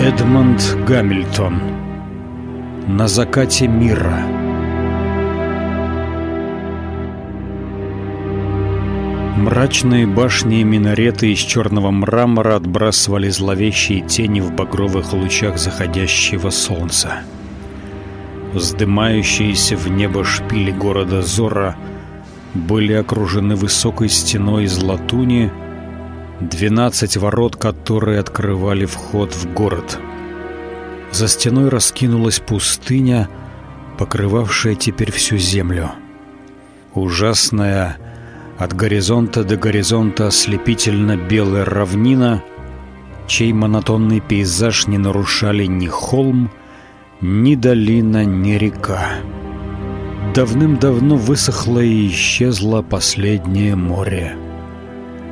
Эдмонд Гамильтон На закате мира Мрачные башни и минареты из черного мрамора отбрасывали зловещие тени в багровых лучах заходящего солнца. Вздымающиеся в небо шпили города Зора были окружены высокой стеной из латуни, двенадцать ворот, которые открывали вход в город. За стеной раскинулась пустыня, покрывавшая теперь всю землю. Ужасная, от горизонта до горизонта ослепительно белая равнина, чей монотонный пейзаж не нарушали ни холм, ни долина, ни река. Давным-давно высохло и исчезло последнее море.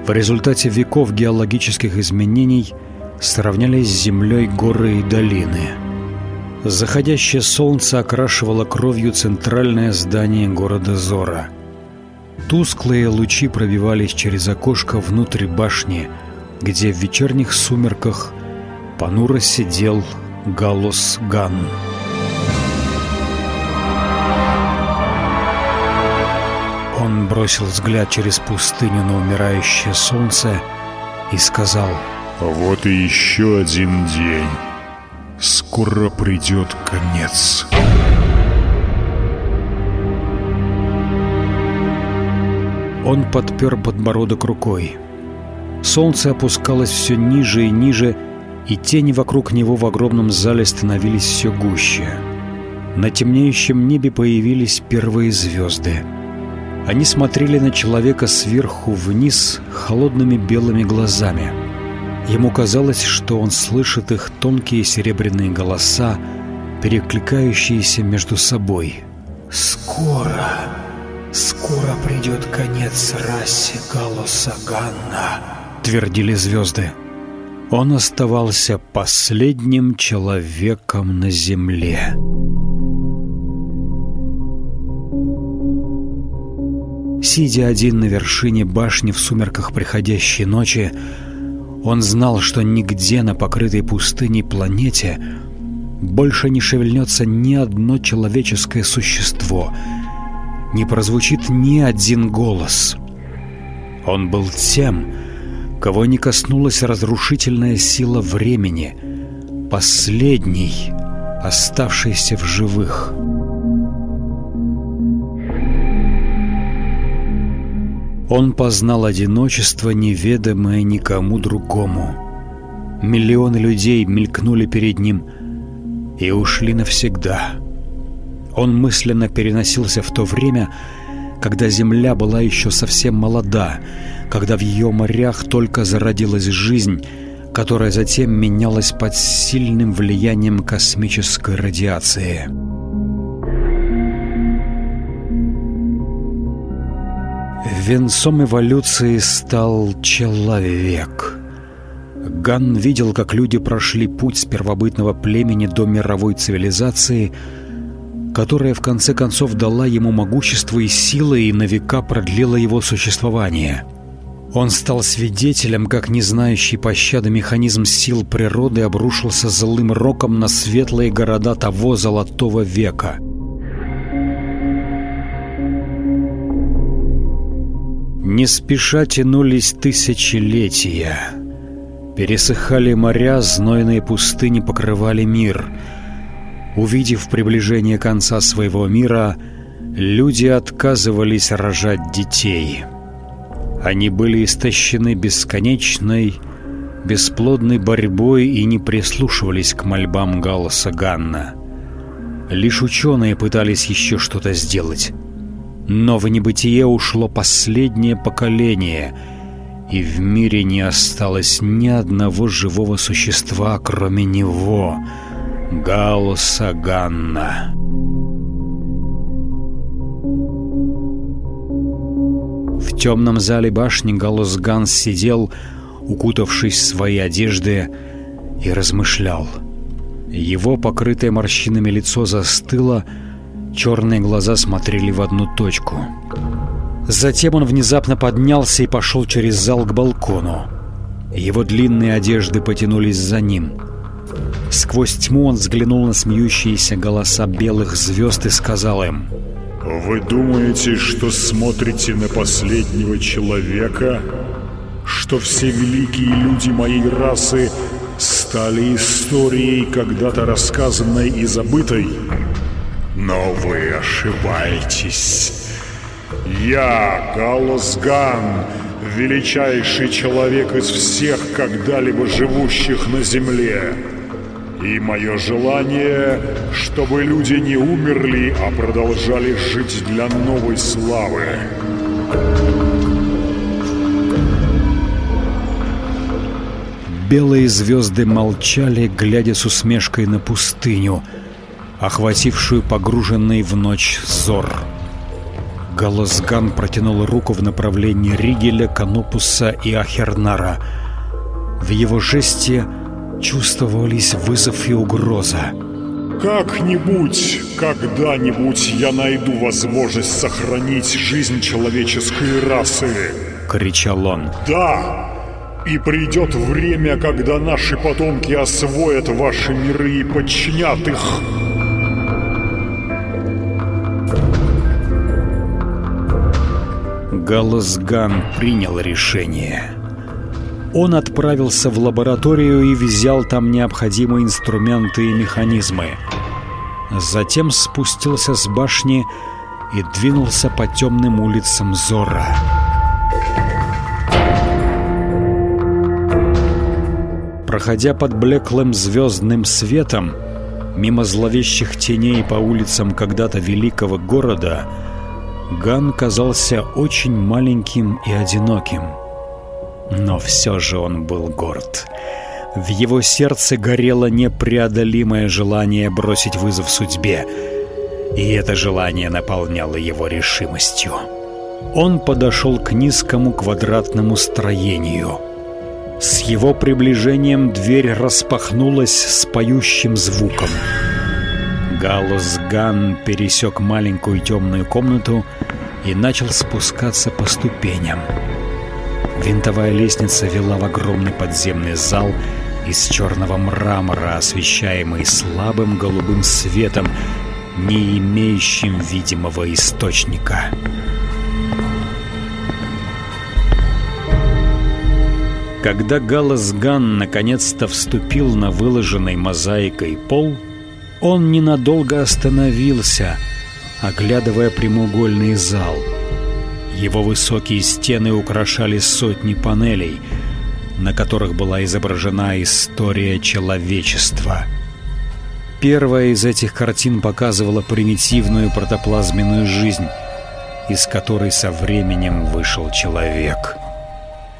В результате веков геологических изменений сравнялись с землей горы и долины. Заходящее солнце окрашивало кровью центральное здание города Зора. Тусклые лучи пробивались через окошко внутрь башни, где в вечерних сумерках понуро сидел Галус Ган. Он бросил взгляд через пустыню на умирающее солнце и сказал «Вот и еще один день. Скоро придет конец». Он подпер подбородок рукой. Солнце опускалось все ниже и ниже, и тени вокруг него в огромном зале становились все гуще. На темнеющем небе появились первые звезды. Они смотрели на человека сверху вниз холодными белыми глазами. Ему казалось, что он слышит их тонкие серебряные голоса, перекликающиеся между собой. «Скоро, скоро придет конец расе Галуса Ганна», — твердили звезды. Он оставался последним человеком на земле. Сидя один на вершине башни в сумерках приходящей ночи, он знал, что нигде на покрытой пустыней планете больше не шевельнется ни одно человеческое существо, не прозвучит ни один голос. Он был тем, кого не коснулась разрушительная сила времени, последний, оставшийся в живых. Он познал одиночество, неведомое никому другому. Миллионы людей мелькнули перед ним и ушли навсегда. Он мысленно переносился в то время, когда Земля была еще совсем молода, когда в ее морях только зародилась жизнь, которая затем менялась под сильным влиянием космической радиации. Венцом эволюции стал человек. Ган видел, как люди прошли путь с первобытного племени до мировой цивилизации – которая в конце концов дала ему могущество и силы и на века продлила его существование. Он стал свидетелем, как не знающий пощады механизм сил природы обрушился злым роком на светлые города того золотого века. Не спеша тянулись тысячелетия. Пересыхали моря, знойные пустыни покрывали мир — Увидев приближение конца своего мира, люди отказывались рожать детей. Они были истощены бесконечной, бесплодной борьбой и не прислушивались к мольбам Галласа Ганна. Лишь ученые пытались еще что-то сделать. Но в небытие ушло последнее поколение, и в мире не осталось ни одного живого существа, кроме него — Галуса Ганна. В темном зале башни Галус Ганс сидел, укутавшись в свои одежды, и размышлял. Его покрытое морщинами лицо застыло, черные глаза смотрели в одну точку. Затем он внезапно поднялся и пошел через зал к балкону. Его длинные одежды потянулись за ним. Сквозь тьму он взглянул на смеющиеся голоса белых звезд и сказал им «Вы думаете, что смотрите на последнего человека? Что все великие люди моей расы стали историей, когда-то рассказанной и забытой? Но вы ошибаетесь. Я, Галусган, величайший человек из всех когда-либо живущих на Земле. И мое желание, чтобы люди не умерли, а продолжали жить для новой славы. Белые звезды молчали, глядя с усмешкой на пустыню, охватившую погруженный в ночь зор. Галосган протянул руку в направлении Ригеля, Канопуса и Ахернара. В его жесте чувствовались вызов и угроза. Как-нибудь, когда-нибудь я найду возможность сохранить жизнь человеческой расы. Кричал он. Да! И придет время, когда наши потомки освоят ваши миры и подчинят их. Галласган принял решение. Он отправился в лабораторию и взял там необходимые инструменты и механизмы. Затем спустился с башни и двинулся по темным улицам Зора. Проходя под блеклым звездным светом, мимо зловещих теней по улицам когда-то великого города, Ган казался очень маленьким и одиноким. Но все же он был горд. В его сердце горело непреодолимое желание бросить вызов судьбе, и это желание наполняло его решимостью. Он подошел к низкому квадратному строению. С его приближением дверь распахнулась с поющим звуком. Галус Ган пересек маленькую темную комнату и начал спускаться по ступеням. Винтовая лестница вела в огромный подземный зал из черного мрамора, освещаемый слабым голубым светом, не имеющим видимого источника. Когда Галас Ган наконец-то вступил на выложенный мозаикой пол, он ненадолго остановился, оглядывая прямоугольный зал. Его высокие стены украшали сотни панелей, на которых была изображена история человечества. Первая из этих картин показывала примитивную протоплазменную жизнь, из которой со временем вышел человек.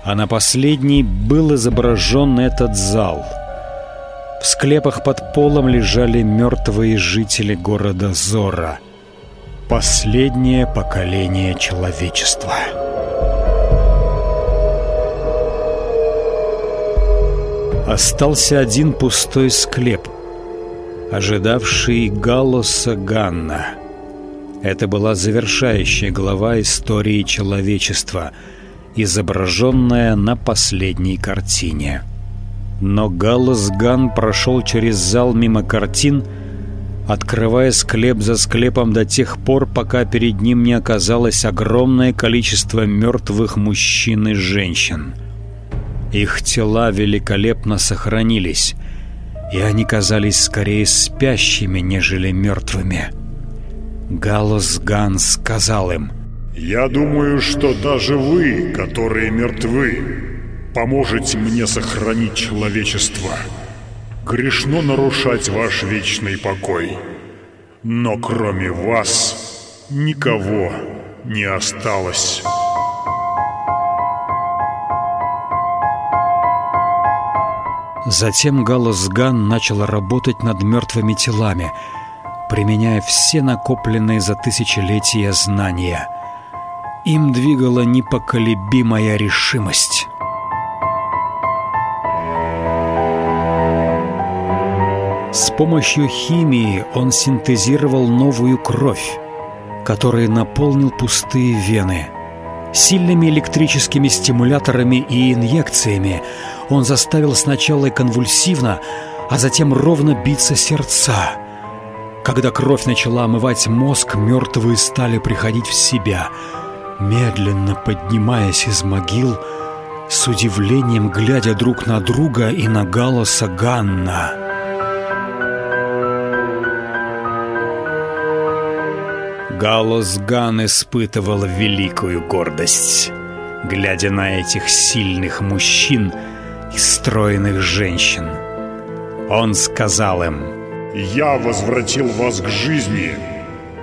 А на последней был изображен этот зал — в склепах под полом лежали мертвые жители города Зора. Последнее поколение человечества. Остался один пустой склеп, ожидавший Галлоса Ганна. Это была завершающая глава истории человечества, изображенная на последней картине. Но Галлас прошел через зал мимо картин, открывая склеп за склепом до тех пор, пока перед ним не оказалось огромное количество мертвых мужчин и женщин. Их тела великолепно сохранились, и они казались скорее спящими, нежели мертвыми. Галус Ган сказал им, «Я думаю, что даже вы, которые мертвы, поможете мне сохранить человечество. Грешно нарушать ваш вечный покой. Но кроме вас никого не осталось. Затем Галас Ган начал работать над мертвыми телами, применяя все накопленные за тысячелетия знания. Им двигала непоколебимая решимость. С помощью химии он синтезировал новую кровь, которая наполнил пустые вены. Сильными электрическими стимуляторами и инъекциями он заставил сначала конвульсивно, а затем ровно биться сердца. Когда кровь начала омывать мозг, мертвые стали приходить в себя, медленно поднимаясь из могил, с удивлением глядя друг на друга и на Галоса Ганна. Галос Ган испытывал великую гордость, глядя на этих сильных мужчин и стройных женщин. Он сказал им, «Я возвратил вас к жизни,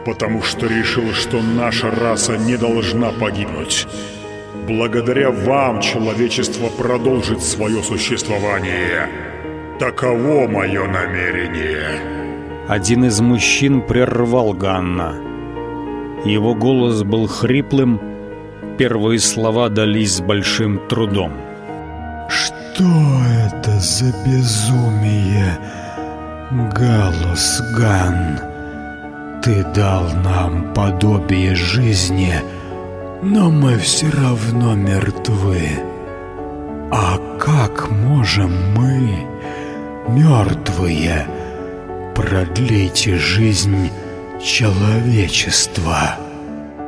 потому что решил, что наша раса не должна погибнуть. Благодаря вам человечество продолжит свое существование. Таково мое намерение». Один из мужчин прервал Ганна. Его голос был хриплым, первые слова дались с большим трудом. «Что это за безумие, Галус Ган? Ты дал нам подобие жизни, но мы все равно мертвы. А как можем мы, мертвые, продлить жизнь человечества?»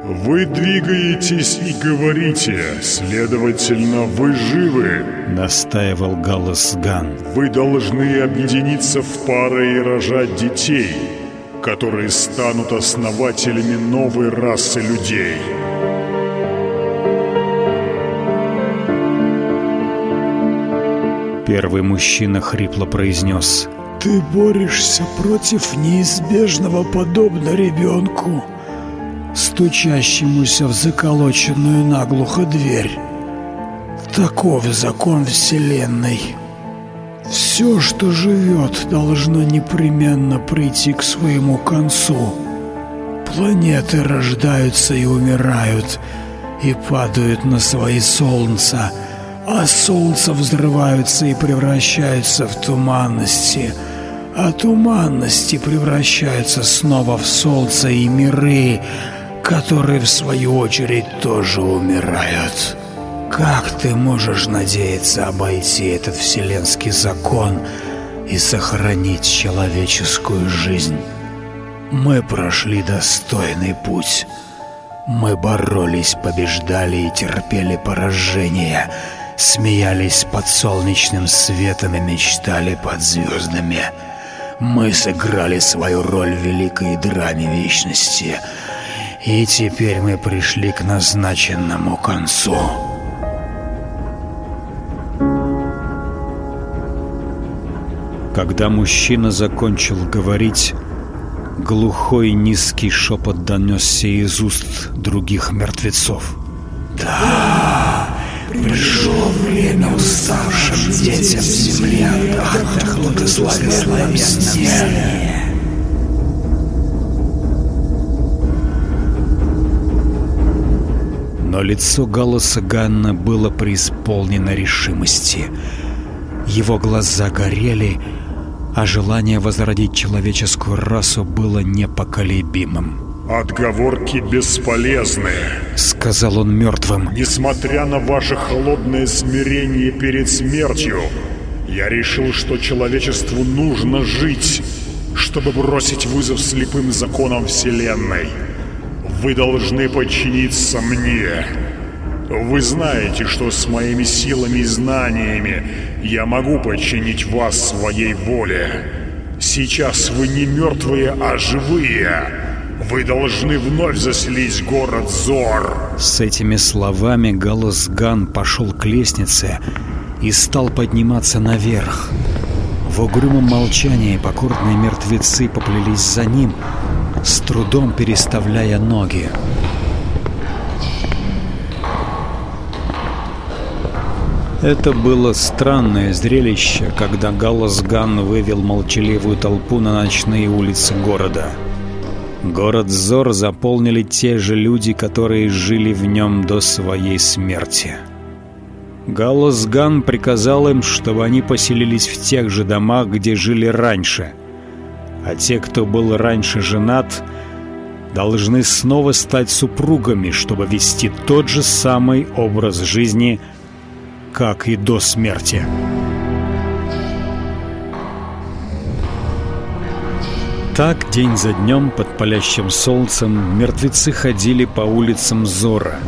Вы двигаетесь и говорите, следовательно, вы живы. Настаивал голос Ган. Вы должны объединиться в пары и рожать детей, которые станут основателями новой расы людей. Первый мужчина хрипло произнес. Ты борешься против неизбежного подобно ребенку стучащемуся в заколоченную наглухо дверь. Таков закон Вселенной. Все, что живет, должно непременно прийти к своему концу. Планеты рождаются и умирают, и падают на свои солнца, а солнца взрываются и превращаются в туманности, а туманности превращаются снова в солнце и миры, которые в свою очередь тоже умирают. Как ты можешь надеяться обойти этот вселенский закон и сохранить человеческую жизнь? Мы прошли достойный путь. Мы боролись, побеждали и терпели поражение, смеялись под солнечным светом и мечтали под звездами. Мы сыграли свою роль в великой драме вечности — и теперь мы пришли к назначенному концу. Когда мужчина закончил говорить, глухой низкий шепот донесся из уст других мертвецов. «Да, пришло время уставшим детям земли отдохнуть и славе сне». но лицо голоса Ганна было преисполнено решимости. Его глаза горели, а желание возродить человеческую расу было непоколебимым. «Отговорки бесполезны», — сказал он мертвым. «Несмотря на ваше холодное смирение перед смертью, я решил, что человечеству нужно жить, чтобы бросить вызов слепым законам Вселенной. Вы должны подчиниться мне. Вы знаете, что с моими силами и знаниями я могу подчинить вас своей воле. Сейчас вы не мертвые, а живые. Вы должны вновь заселить город Зор. С этими словами голос Ган пошел к лестнице и стал подниматься наверх. В угрюмом молчании покорные мертвецы поплелись за ним, с трудом переставляя ноги. Это было странное зрелище, когда Галлас Ган вывел молчаливую толпу на ночные улицы города. Город Зор заполнили те же люди, которые жили в нем до своей смерти. Галлас Ган приказал им, чтобы они поселились в тех же домах, где жили раньше – а те, кто был раньше женат, должны снова стать супругами, чтобы вести тот же самый образ жизни, как и до смерти. Так день за днем под палящим солнцем мертвецы ходили по улицам Зора,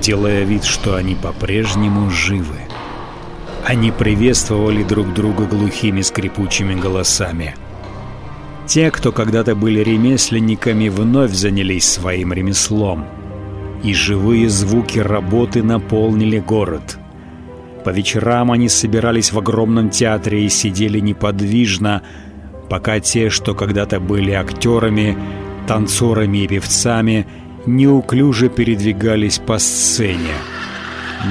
делая вид, что они по-прежнему живы. Они приветствовали друг друга глухими скрипучими голосами. Те, кто когда-то были ремесленниками, вновь занялись своим ремеслом. И живые звуки работы наполнили город. По вечерам они собирались в огромном театре и сидели неподвижно, пока те, что когда-то были актерами, танцорами и певцами, неуклюже передвигались по сцене.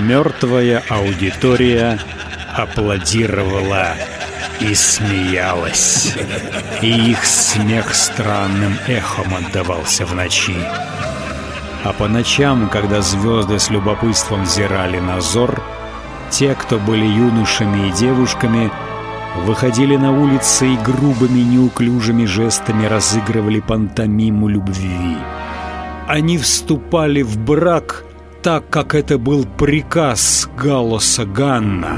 Мертвая аудитория аплодировала и смеялась. И их смех странным эхом отдавался в ночи. А по ночам, когда звезды с любопытством взирали на зор, те, кто были юношами и девушками, выходили на улицы и грубыми неуклюжими жестами разыгрывали пантомиму любви. Они вступали в брак так, как это был приказ Галлоса Ганна.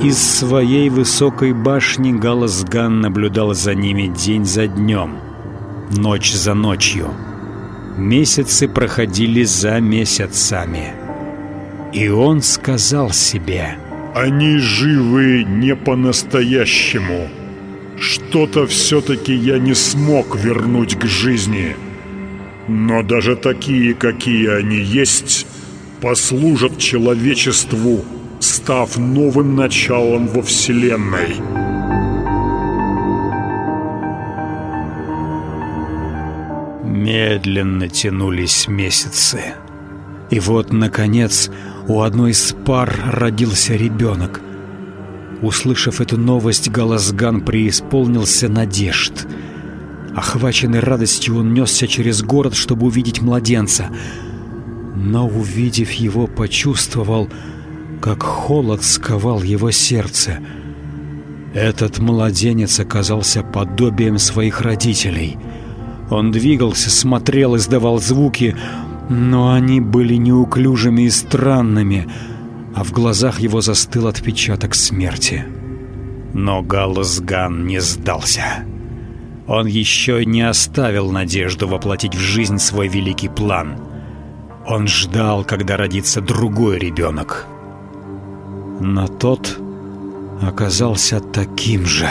Из своей высокой башни Галлос Ган наблюдал за ними день за днем, ночь за ночью. Месяцы проходили за месяцами. И он сказал себе... «Они живы не по-настоящему. Что-то все-таки я не смог вернуть к жизни. Но даже такие, какие они есть, послужат человечеству, став новым началом во Вселенной». Медленно тянулись месяцы. И вот, наконец, у одной из пар родился ребенок. Услышав эту новость, Галасган преисполнился надежд. Охваченный радостью, он несся через город, чтобы увидеть младенца. Но, увидев его, почувствовал, как холод сковал его сердце. Этот младенец оказался подобием своих родителей. Он двигался, смотрел, издавал звуки, но они были неуклюжими и странными, а в глазах его застыл отпечаток смерти. Но Галласган не сдался. Он еще не оставил надежду воплотить в жизнь свой великий план. Он ждал, когда родится другой ребенок. Но тот оказался таким же.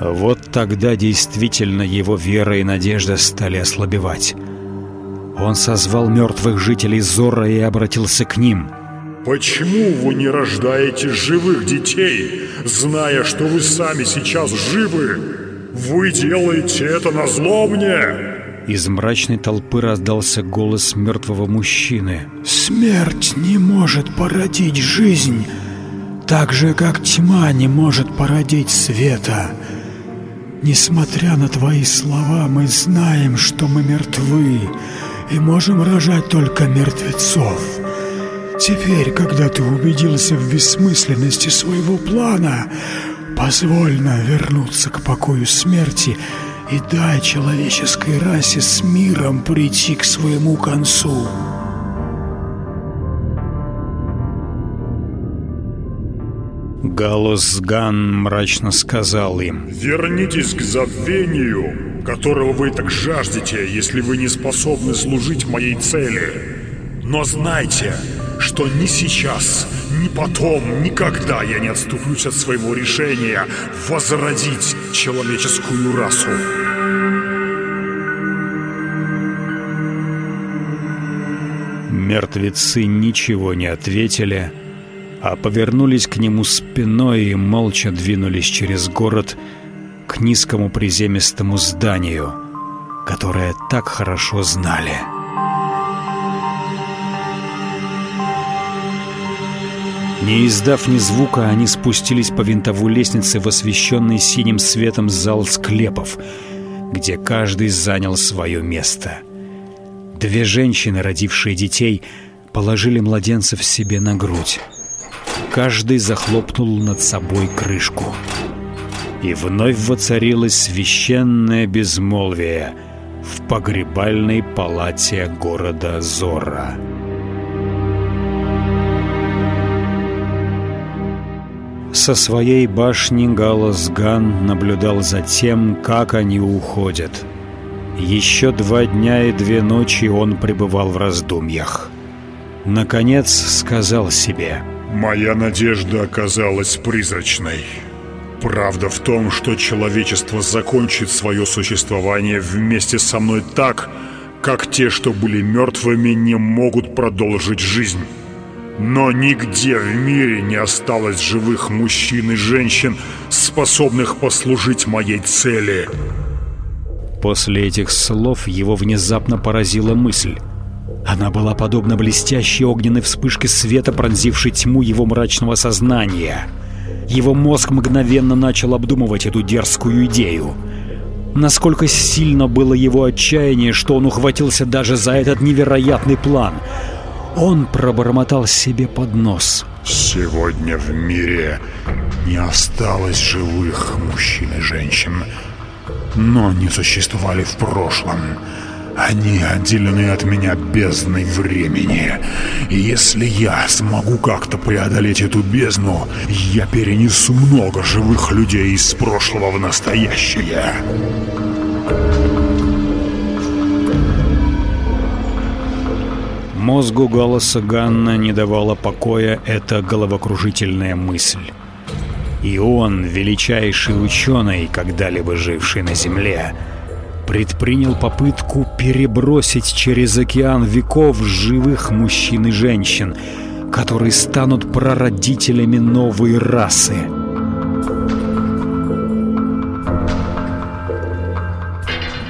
Вот тогда действительно его вера и надежда стали ослабевать. Он созвал мертвых жителей Зора и обратился к ним. «Почему вы не рождаете живых детей, зная, что вы сами сейчас живы? Вы делаете это на зло мне!» Из мрачной толпы раздался голос мертвого мужчины. «Смерть не может породить жизнь, так же, как тьма не может породить света. Несмотря на твои слова, мы знаем, что мы мертвы и можем рожать только мертвецов. Теперь, когда ты убедился в бессмысленности своего плана, позволь нам вернуться к покою смерти и дай человеческой расе с миром прийти к своему концу». Галус Ган мрачно сказал им «Вернитесь к забвению, которого вы так жаждете, если вы не способны служить моей цели. Но знайте, что ни сейчас, ни потом, никогда я не отступлюсь от своего решения возродить человеческую расу». Мертвецы ничего не ответили, а повернулись к нему спиной и молча двинулись через город к низкому приземистому зданию, которое так хорошо знали. Не издав ни звука, они спустились по винтовой лестнице в освещенный синим светом зал склепов, где каждый занял свое место. Две женщины, родившие детей, положили младенцев себе на грудь каждый захлопнул над собой крышку. И вновь воцарилось священное безмолвие в погребальной палате города Зора. Со своей башни Галасган наблюдал за тем, как они уходят. Еще два дня и две ночи он пребывал в раздумьях. Наконец сказал себе — «Моя надежда оказалась призрачной». Правда в том, что человечество закончит свое существование вместе со мной так, как те, что были мертвыми, не могут продолжить жизнь. Но нигде в мире не осталось живых мужчин и женщин, способных послужить моей цели. После этих слов его внезапно поразила мысль. Она была подобна блестящей огненной вспышке света, пронзившей тьму его мрачного сознания — его мозг мгновенно начал обдумывать эту дерзкую идею. Насколько сильно было его отчаяние, что он ухватился даже за этот невероятный план. Он пробормотал себе под нос. «Сегодня в мире не осталось живых мужчин и женщин, но они существовали в прошлом». Они отделены от меня бездной времени. Если я смогу как-то преодолеть эту бездну, я перенесу много живых людей из прошлого в настоящее. Мозгу голоса Ганна не давала покоя эта головокружительная мысль. И он, величайший ученый, когда-либо живший на Земле, предпринял попытку перебросить через океан веков живых мужчин и женщин, которые станут прародителями новой расы.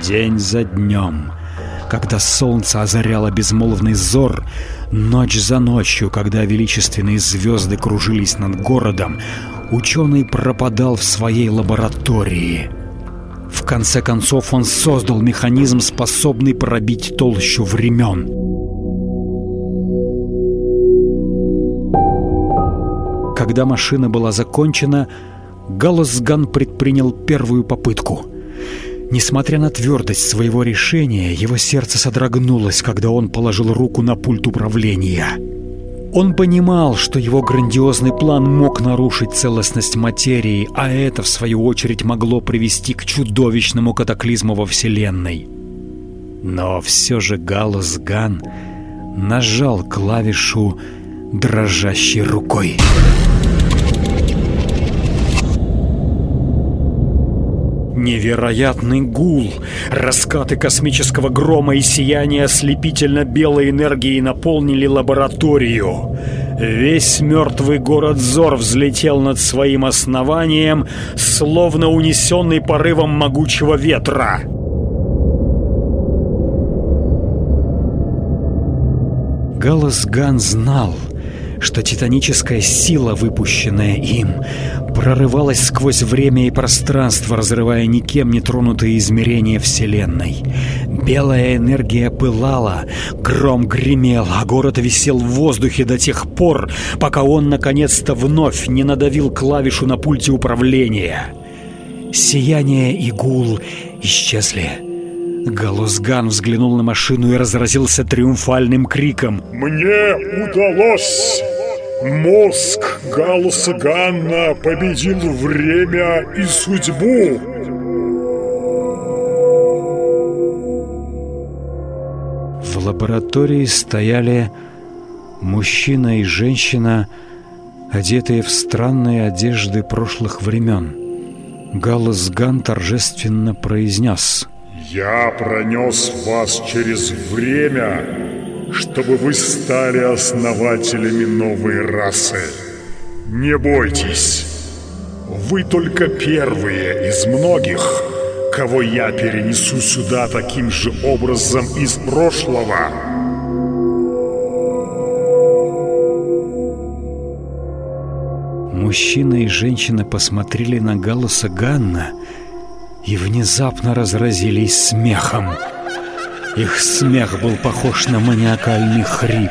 День за днем, когда солнце озаряло безмолвный зор, ночь за ночью, когда величественные звезды кружились над городом, ученый пропадал в своей лаборатории — конце концов он создал механизм, способный пробить толщу времен. Когда машина была закончена, Галласган предпринял первую попытку. Несмотря на твердость своего решения, его сердце содрогнулось, когда он положил руку на пульт управления. Он понимал, что его грандиозный план мог нарушить целостность материи, а это, в свою очередь, могло привести к чудовищному катаклизму во Вселенной. Но все же Галус Ган нажал клавишу дрожащей рукой. Невероятный гул, раскаты космического грома и сияние ослепительно-белой энергии наполнили лабораторию. Весь мертвый город Зор взлетел над своим основанием, словно унесенный порывом могучего ветра. Галас Ган знал — что титаническая сила, выпущенная им, прорывалась сквозь время и пространство, разрывая никем не тронутые измерения Вселенной. Белая энергия пылала, гром гремел, а город висел в воздухе до тех пор, пока он наконец-то вновь не надавил клавишу на пульте управления. Сияние и гул исчезли. Галузган взглянул на машину и разразился триумфальным криком. «Мне удалось! Мозг Галуса Ганна победил время и судьбу!» В лаборатории стояли мужчина и женщина, одетые в странные одежды прошлых времен. Галус Ган торжественно произнес «Я пронес вас через время, чтобы вы стали основателями новой расы. Не бойтесь, вы только первые из многих, кого я перенесу сюда таким же образом из прошлого». Мужчина и женщина посмотрели на Галуса Ганна и внезапно разразились смехом. Их смех был похож на маниакальный хрип.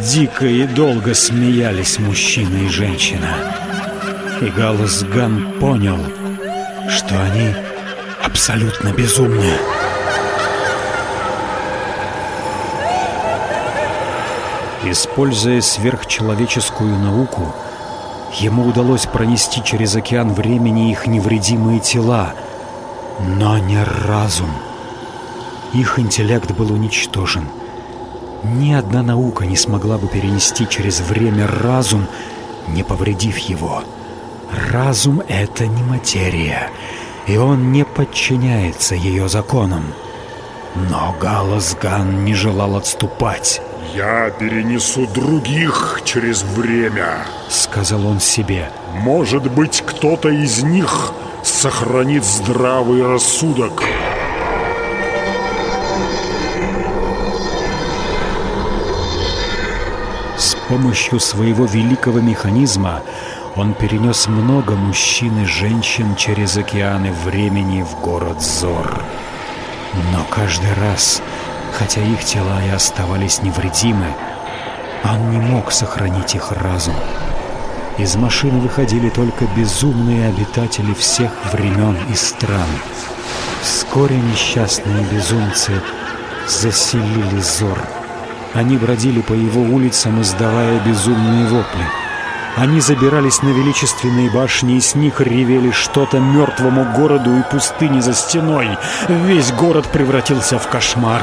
Дико и долго смеялись мужчина и женщина. И Галус Ган понял, что они абсолютно безумны. Используя сверхчеловеческую науку, Ему удалось пронести через океан времени их невредимые тела, но не разум. Их интеллект был уничтожен. Ни одна наука не смогла бы перенести через время разум, не повредив его. Разум — это не материя, и он не подчиняется ее законам. Но Галасган не желал отступать. «Я перенесу других через время», — сказал он себе. «Может быть, кто-то из них сохранит здравый рассудок». Помощью своего великого механизма он перенес много мужчин и женщин через океаны времени в город Зор. Но каждый раз, хотя их тела и оставались невредимы, он не мог сохранить их разум. Из машины выходили только безумные обитатели всех времен и стран. Вскоре несчастные безумцы заселили Зор. Они бродили по его улицам, издавая безумные вопли. Они забирались на величественные башни, и с них ревели что-то мертвому городу и пустыне за стеной. Весь город превратился в кошмар.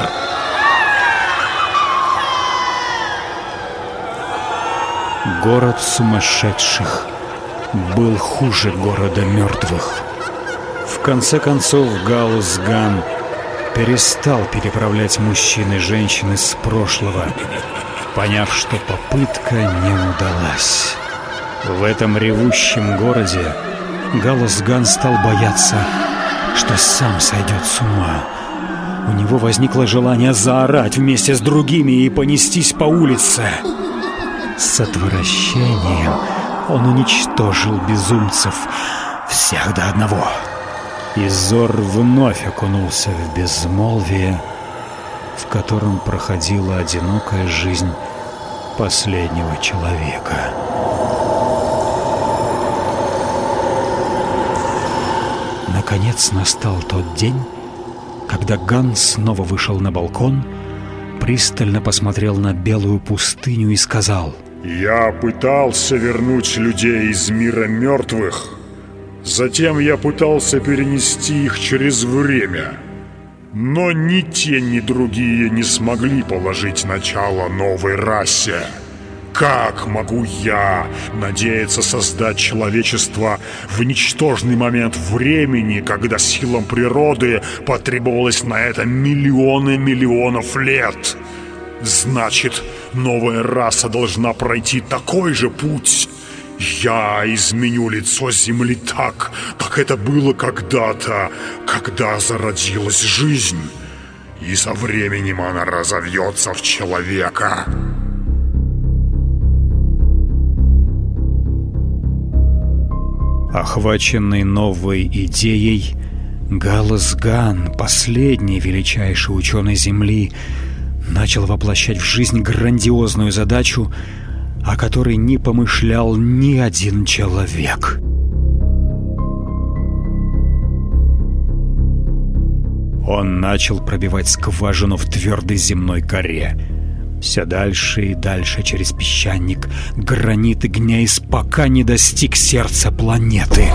Город сумасшедших был хуже города мертвых. В конце концов Гаусган перестал переправлять мужчин и женщин из прошлого, поняв, что попытка не удалась. В этом ревущем городе Галасган стал бояться, что сам сойдет с ума. У него возникло желание заорать вместе с другими и понестись по улице. С отвращением он уничтожил безумцев, всех до одного. И Зор вновь окунулся в безмолвие, в котором проходила одинокая жизнь последнего человека. Наконец настал тот день, когда Ганс снова вышел на балкон, пристально посмотрел на белую пустыню и сказал «Я пытался вернуть людей из мира мертвых, затем я пытался перенести их через время, но ни те, ни другие не смогли положить начало новой расе». Как могу я надеяться создать человечество в ничтожный момент времени, когда силам природы потребовалось на это миллионы миллионов лет? Значит, новая раса должна пройти такой же путь. Я изменю лицо Земли так, как это было когда-то, когда зародилась жизнь. И со временем она разовьется в человека. Охваченный новой идеей, Галас Ган, последний величайший ученый Земли, начал воплощать в жизнь грандиозную задачу, о которой не помышлял ни один человек. Он начал пробивать скважину в твердой земной коре — все дальше и дальше через песчаник, гранит и гнейс, пока не достиг сердца планеты.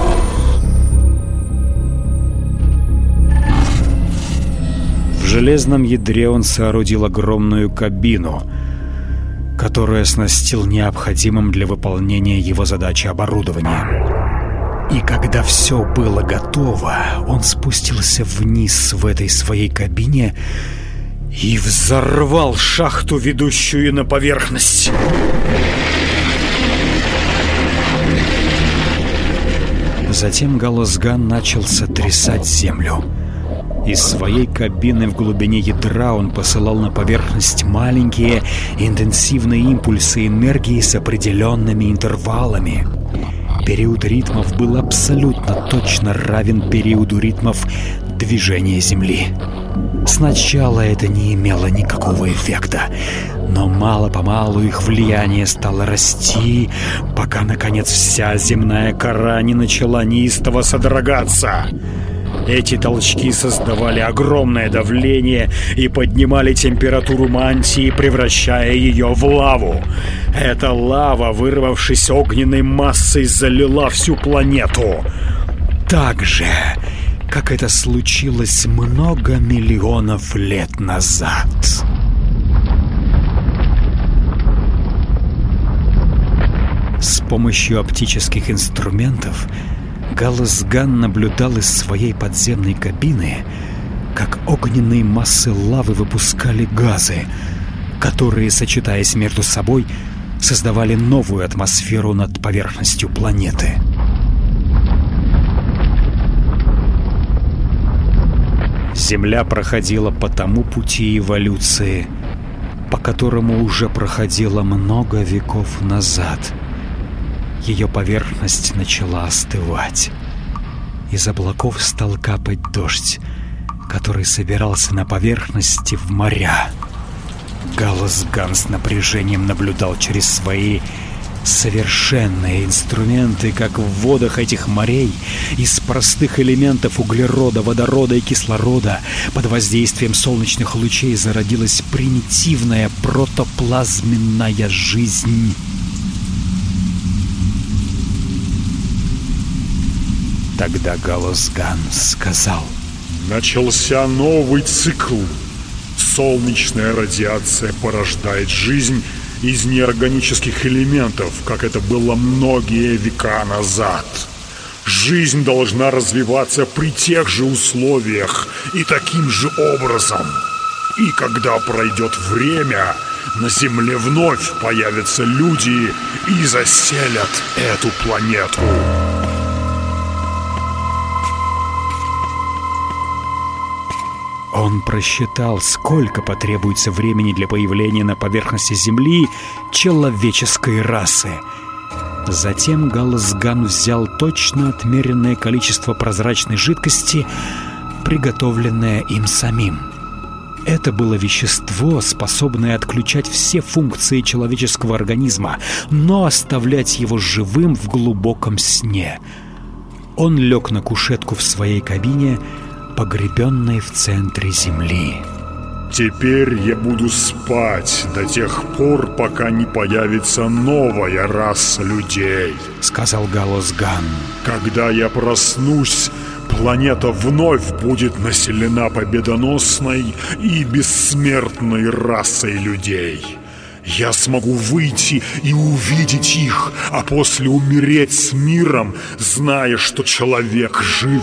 В железном ядре он соорудил огромную кабину, которую оснастил необходимым для выполнения его задачи оборудованием. И когда все было готово, он спустился вниз в этой своей кабине и взорвал шахту, ведущую на поверхность. Затем Галасган начал сотрясать землю. Из своей кабины в глубине ядра он посылал на поверхность маленькие интенсивные импульсы энергии с определенными интервалами. Период ритмов был абсолютно точно равен периоду ритмов движения Земли. Сначала это не имело никакого эффекта, но мало-помалу их влияние стало расти, пока, наконец, вся земная кора не начала неистово содрогаться. Эти толчки создавали огромное давление и поднимали температуру мантии, превращая ее в лаву. Эта лава, вырвавшись огненной массой, залила всю планету. Так же, как это случилось много миллионов лет назад. С помощью оптических инструментов Галасган наблюдал из своей подземной кабины, как огненные массы лавы выпускали газы, которые, сочетаясь между собой, создавали новую атмосферу над поверхностью планеты. Земля проходила по тому пути эволюции, по которому уже проходила много веков назад — ее поверхность начала остывать. Из облаков стал капать дождь, который собирался на поверхности в моря. Галас Ган с напряжением наблюдал через свои совершенные инструменты, как в водах этих морей из простых элементов углерода, водорода и кислорода под воздействием солнечных лучей зародилась примитивная протоплазменная жизнь. Тогда голос Ган сказал. Начался новый цикл. Солнечная радиация порождает жизнь из неорганических элементов, как это было многие века назад. Жизнь должна развиваться при тех же условиях и таким же образом. И когда пройдет время, на Земле вновь появятся люди и заселят эту планету. Он просчитал, сколько потребуется времени для появления на поверхности Земли человеческой расы. Затем Галасган взял точно отмеренное количество прозрачной жидкости, приготовленное им самим. Это было вещество, способное отключать все функции человеческого организма, но оставлять его живым в глубоком сне. Он лег на кушетку в своей кабине, погребенной в центре земли. Теперь я буду спать до тех пор, пока не появится новая раса людей, сказал Галос Ган. Когда я проснусь, планета вновь будет населена победоносной и бессмертной расой людей. Я смогу выйти и увидеть их, а после умереть с миром, зная, что человек жив.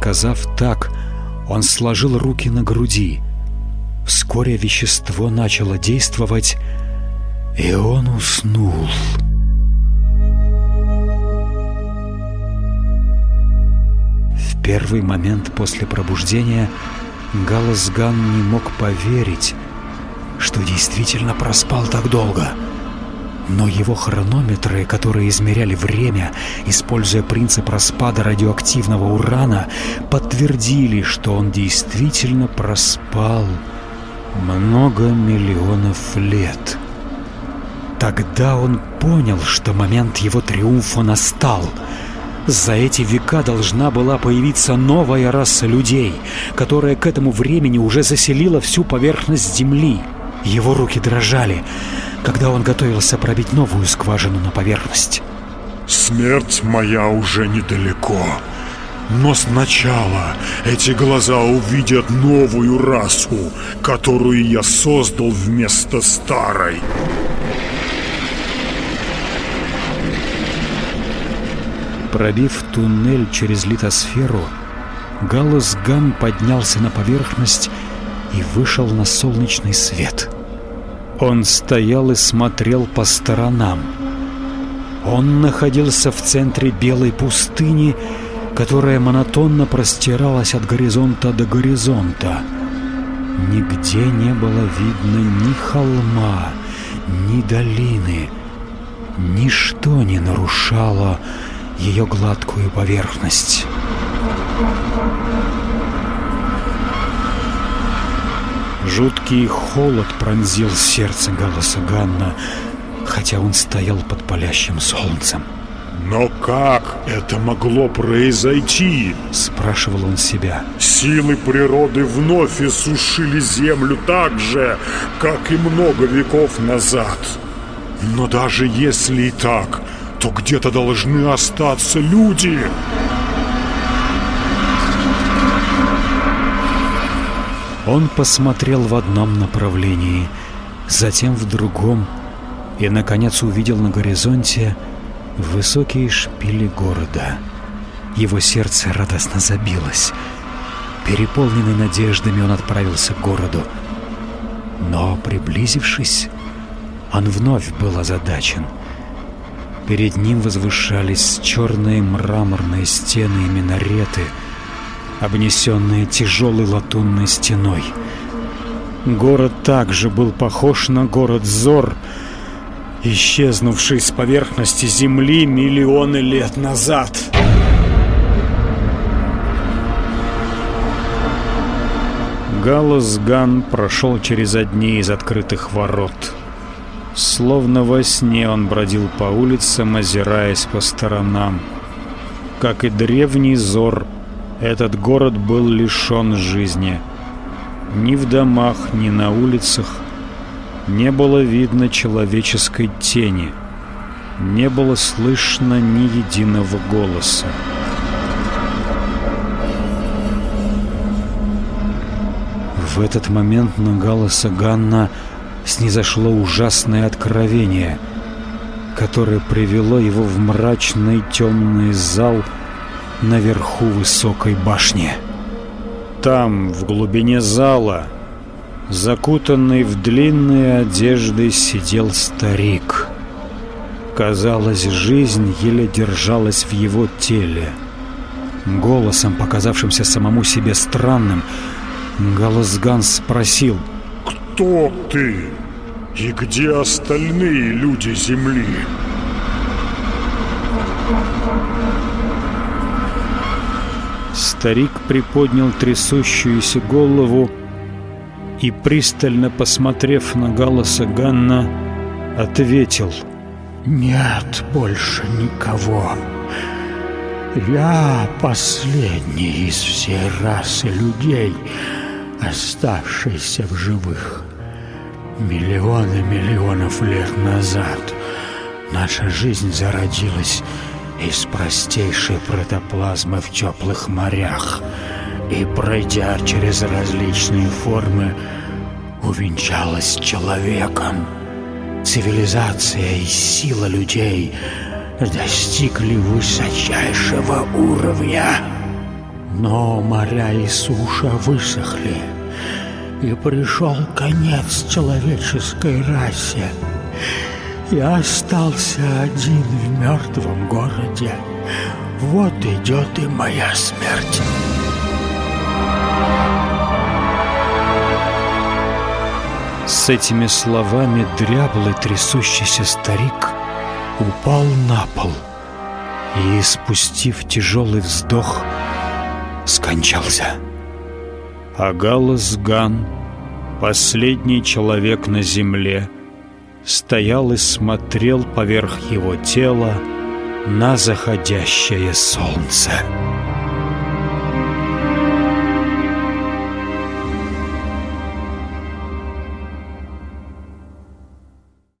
Сказав так, он сложил руки на груди. Вскоре вещество начало действовать, и он уснул. В первый момент после пробуждения Галасган не мог поверить, что действительно проспал так долго — но его хронометры, которые измеряли время, используя принцип распада радиоактивного урана, подтвердили, что он действительно проспал много миллионов лет. Тогда он понял, что момент его триумфа настал. За эти века должна была появиться новая раса людей, которая к этому времени уже заселила всю поверхность Земли. Его руки дрожали, когда он готовился пробить новую скважину на поверхность. Смерть моя уже недалеко. Но сначала эти глаза увидят новую расу, которую я создал вместо старой. Пробив туннель через литосферу, Галас Ган поднялся на поверхность и вышел на солнечный свет. Он стоял и смотрел по сторонам. Он находился в центре белой пустыни, которая монотонно простиралась от горизонта до горизонта. Нигде не было видно ни холма, ни долины. Ничто не нарушало ее гладкую поверхность. Жуткий холод пронзил сердце голоса Ганна, хотя он стоял под палящим солнцем. Но как это могло произойти? Спрашивал он себя. Силы природы вновь иссушили землю так же, как и много веков назад. Но даже если и так, то где-то должны остаться люди. Он посмотрел в одном направлении, затем в другом, и, наконец, увидел на горизонте высокие шпили города. Его сердце радостно забилось. Переполненный надеждами, он отправился к городу. Но, приблизившись, он вновь был озадачен. Перед ним возвышались черные мраморные стены и минареты, обнесенные тяжелой латунной стеной. Город также был похож на город Зор, исчезнувший с поверхности Земли миллионы лет назад. Галус Ган прошел через одни из открытых ворот. Словно во сне он бродил по улицам, озираясь по сторонам. Как и древний Зор, этот город был лишен жизни. Ни в домах, ни на улицах не было видно человеческой тени. Не было слышно ни единого голоса. В этот момент на Галаса Ганна снизошло ужасное откровение, которое привело его в мрачный темный зал наверху высокой башни. Там, в глубине зала, закутанный в длинные одежды, сидел старик. Казалось, жизнь еле держалась в его теле. Голосом, показавшимся самому себе странным, Галасган спросил «Кто ты? И где остальные люди Земли?» Старик приподнял трясущуюся голову и, пристально посмотрев на Галаса Ганна, ответил «Нет больше никого. Я последний из всей расы людей, оставшийся в живых. Миллионы миллионов лет назад наша жизнь зародилась из простейшей протоплазмы в теплых морях и, пройдя через различные формы, увенчалась человеком. Цивилизация и сила людей достигли высочайшего уровня. Но моря и суша высохли, и пришел конец человеческой расе. Я остался один в мертвом городе. Вот идет и моя смерть. С этими словами дряблый трясущийся старик упал на пол и, спустив тяжелый вздох, скончался. А Галас Ган, последний человек на земле, стоял и смотрел поверх его тела на заходящее солнце.